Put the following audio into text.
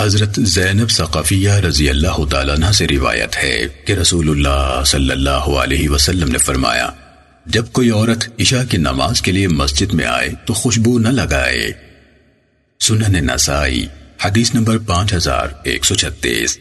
حضرت زینب ثقافیہ رضی اللہ تعالیٰ عنہ سے روایت ہے کہ رسول اللہ صلی اللہ علیہ وسلم نے فرمایا، جب کوئی عورت عشاء کی نماز کے لیے مسجد میں آئے تو خوشبو نہ لگائے۔ سنن نسائی، حدیث نمبر پانچ ہزار ایک سو چھتیس۔